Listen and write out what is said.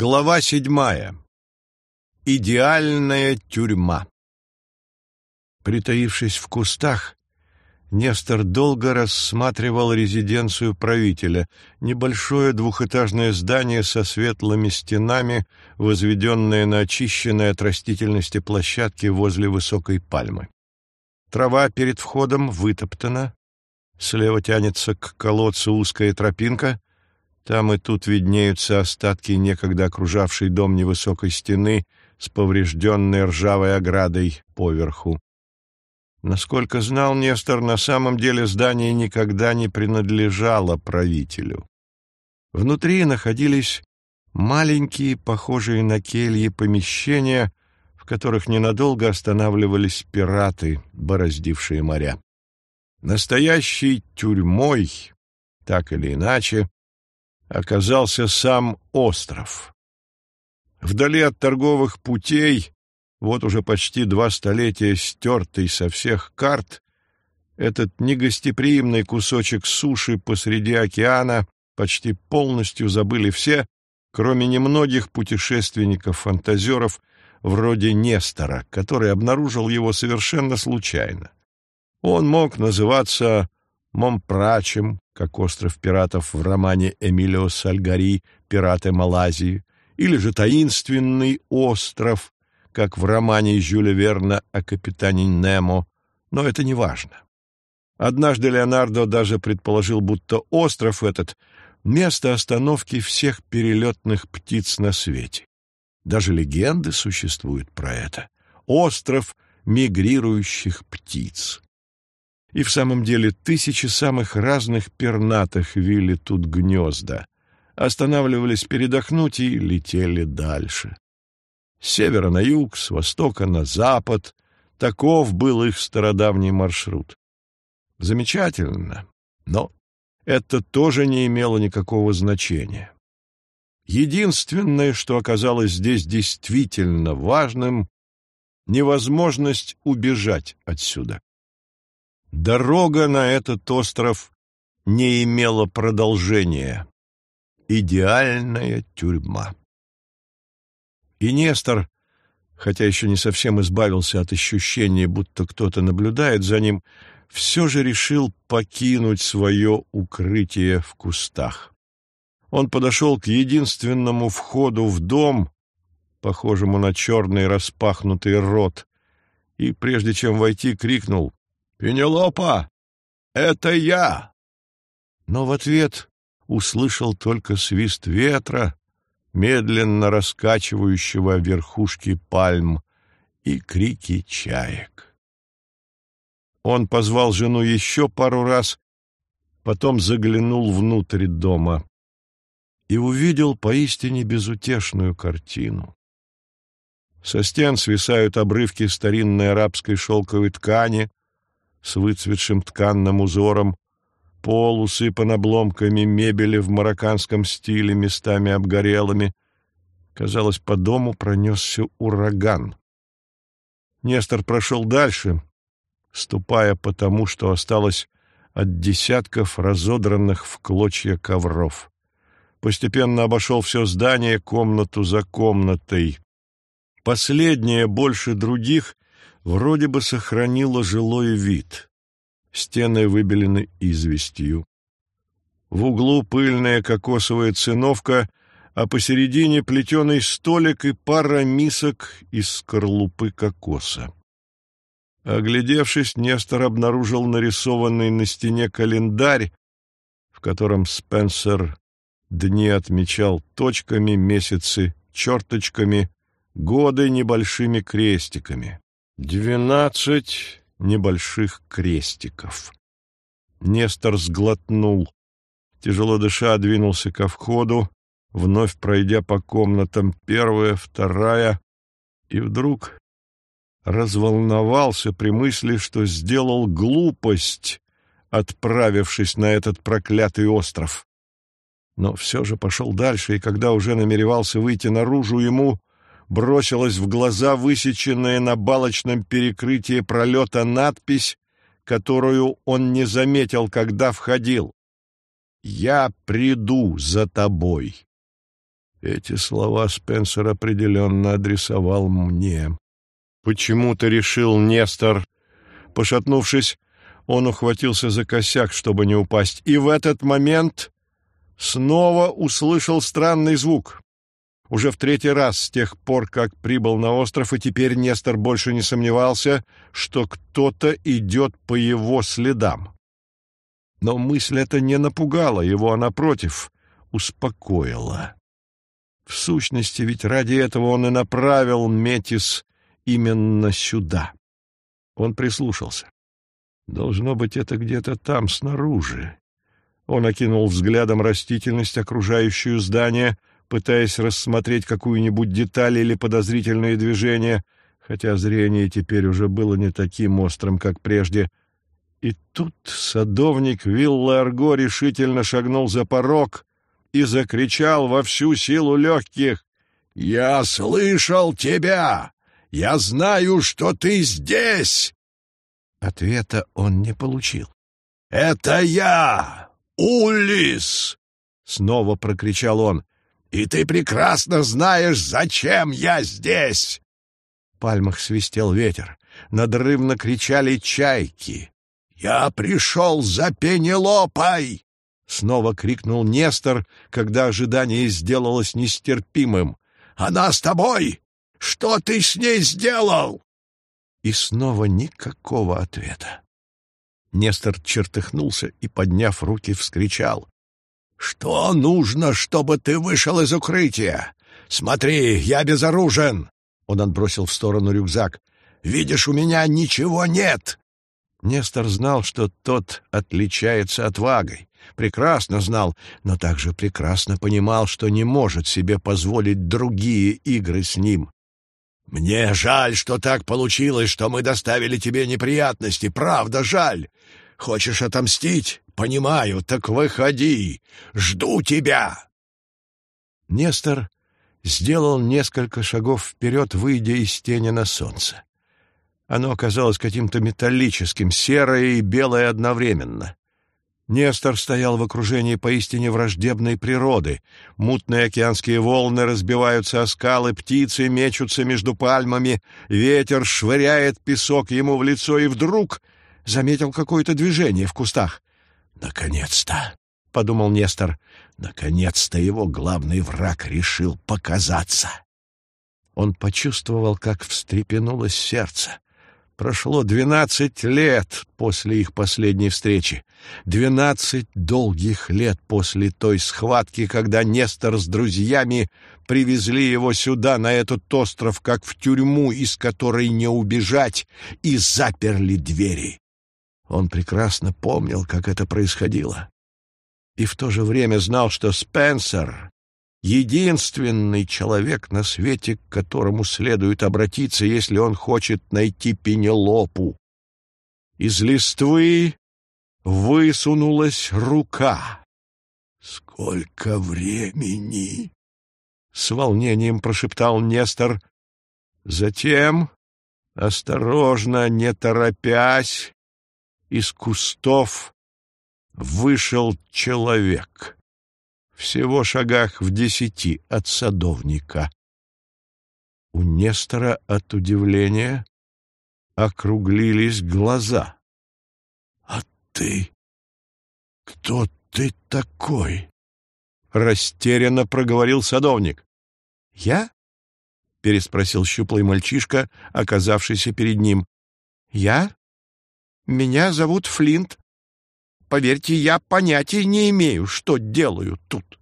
Глава седьмая. Идеальная тюрьма. Притаившись в кустах, Нестор долго рассматривал резиденцию правителя, небольшое двухэтажное здание со светлыми стенами, возведенное на очищенной от растительности площадке возле высокой пальмы. Трава перед входом вытоптана, слева тянется к колодцу узкая тропинка, там и тут виднеются остатки некогда окружавшей дом невысокой стены с поврежденной ржавой оградой поверху. Насколько знал Нестор, на самом деле здание никогда не принадлежало правителю. Внутри находились маленькие, похожие на кельи помещения, в которых ненадолго останавливались пираты, бороздившие моря. Настоящей тюрьмой, так или иначе, оказался сам остров. Вдали от торговых путей, вот уже почти два столетия стертый со всех карт, этот негостеприимный кусочек суши посреди океана почти полностью забыли все, кроме немногих путешественников-фантазеров вроде Нестора, который обнаружил его совершенно случайно. Он мог называться Момпрачем, как остров пиратов в романе Эмилио Сальгари «Пираты Малайзии», или же таинственный остров, как в романе Жюля Верна о капитане Немо, но это не важно. Однажды Леонардо даже предположил, будто остров этот — место остановки всех перелетных птиц на свете. Даже легенды существуют про это. Остров мигрирующих птиц. И в самом деле тысячи самых разных пернатых вили тут гнезда, останавливались передохнуть и летели дальше. С севера на юг, с востока на запад — таков был их стародавний маршрут. Замечательно, но это тоже не имело никакого значения. Единственное, что оказалось здесь действительно важным — невозможность убежать отсюда. Дорога на этот остров не имела продолжения. Идеальная тюрьма. И Нестор, хотя еще не совсем избавился от ощущения, будто кто-то наблюдает за ним, все же решил покинуть свое укрытие в кустах. Он подошел к единственному входу в дом, похожему на черный распахнутый рот, и, прежде чем войти, крикнул «Пенелопа, это я!» Но в ответ услышал только свист ветра, медленно раскачивающего верхушки пальм, и крики чаек. Он позвал жену еще пару раз, потом заглянул внутрь дома и увидел поистине безутешную картину. Со стен свисают обрывки старинной арабской шелковой ткани, с выцветшим тканным узором, пол усыпан обломками мебели в марокканском стиле, местами обгорелыми. Казалось, по дому пронесся ураган. Нестор прошел дальше, ступая по тому, что осталось от десятков разодранных в клочья ковров. Постепенно обошел все здание, комнату за комнатой. Последняя, больше других, вроде бы сохранила жилой вид. Стены выбелены известью. В углу пыльная кокосовая циновка, а посередине плетеный столик и пара мисок из скорлупы кокоса. Оглядевшись, Нестор обнаружил нарисованный на стене календарь, в котором Спенсер дни отмечал точками, месяцы черточками, годы небольшими крестиками. Двенадцать небольших крестиков. Нестор сглотнул. Тяжело дыша, двинулся ко входу, вновь пройдя по комнатам первая, вторая, и вдруг разволновался при мысли, что сделал глупость, отправившись на этот проклятый остров. Но все же пошел дальше, и когда уже намеревался выйти наружу, ему бросилась в глаза высеченная на балочном перекрытии пролета надпись, которую он не заметил, когда входил. «Я приду за тобой». Эти слова Спенсер определенно адресовал мне. Почему-то решил Нестор. Пошатнувшись, он ухватился за косяк, чтобы не упасть, и в этот момент снова услышал странный звук. Уже в третий раз с тех пор, как прибыл на остров, и теперь Нестор больше не сомневался, что кто-то идет по его следам. Но мысль эта не напугала его, а, напротив, успокоила. В сущности, ведь ради этого он и направил Метис именно сюда. Он прислушался. Должно быть, это где-то там, снаружи. Он окинул взглядом растительность, окружающую здание, пытаясь рассмотреть какую-нибудь деталь или подозрительные движения, хотя зрение теперь уже было не таким острым, как прежде. И тут садовник Вилла Арго решительно шагнул за порог, и закричал во всю силу легких. «Я слышал тебя! Я знаю, что ты здесь!» Ответа он не получил. «Это я, Улис!» — снова прокричал он. «И ты прекрасно знаешь, зачем я здесь!» В пальмах свистел ветер, надрывно кричали чайки. «Я пришел за Пенелопой!» Снова крикнул Нестор, когда ожидание сделалось нестерпимым. «Она с тобой! Что ты с ней сделал?» И снова никакого ответа. Нестор чертыхнулся и, подняв руки, вскричал. «Что нужно, чтобы ты вышел из укрытия? Смотри, я безоружен!» Он отбросил в сторону рюкзак. «Видишь, у меня ничего нет!» Нестор знал, что тот отличается отвагой прекрасно знал, но также прекрасно понимал, что не может себе позволить другие игры с ним. «Мне жаль, что так получилось, что мы доставили тебе неприятности, правда жаль. Хочешь отомстить? Понимаю, так выходи. Жду тебя!» Нестор сделал несколько шагов вперед, выйдя из тени на солнце. Оно оказалось каким-то металлическим, серое и белое одновременно. Нестор стоял в окружении поистине враждебной природы. Мутные океанские волны разбиваются о скалы, птицы мечутся между пальмами, ветер швыряет песок ему в лицо, и вдруг заметил какое-то движение в кустах. «Наконец-то!» — подумал Нестор. «Наконец-то его главный враг решил показаться!» Он почувствовал, как встрепенулось сердце. Прошло двенадцать лет после их последней встречи. Двенадцать долгих лет после той схватки, когда Нестор с друзьями привезли его сюда, на этот остров, как в тюрьму, из которой не убежать, и заперли двери. Он прекрасно помнил, как это происходило. И в то же время знал, что Спенсер единственный человек на свете, к которому следует обратиться, если он хочет найти Пенелопу. Из листвы высунулась рука. «Сколько времени!» — с волнением прошептал Нестор. Затем, осторожно, не торопясь, из кустов вышел человек всего шагах в десяти от садовника. У Нестора от удивления округлились глаза. — А ты? Кто ты такой? — растерянно проговорил садовник. — Я? — переспросил щуплый мальчишка, оказавшийся перед ним. — Я? Меня зовут Флинт. Поверьте, я понятия не имею, что делаю тут.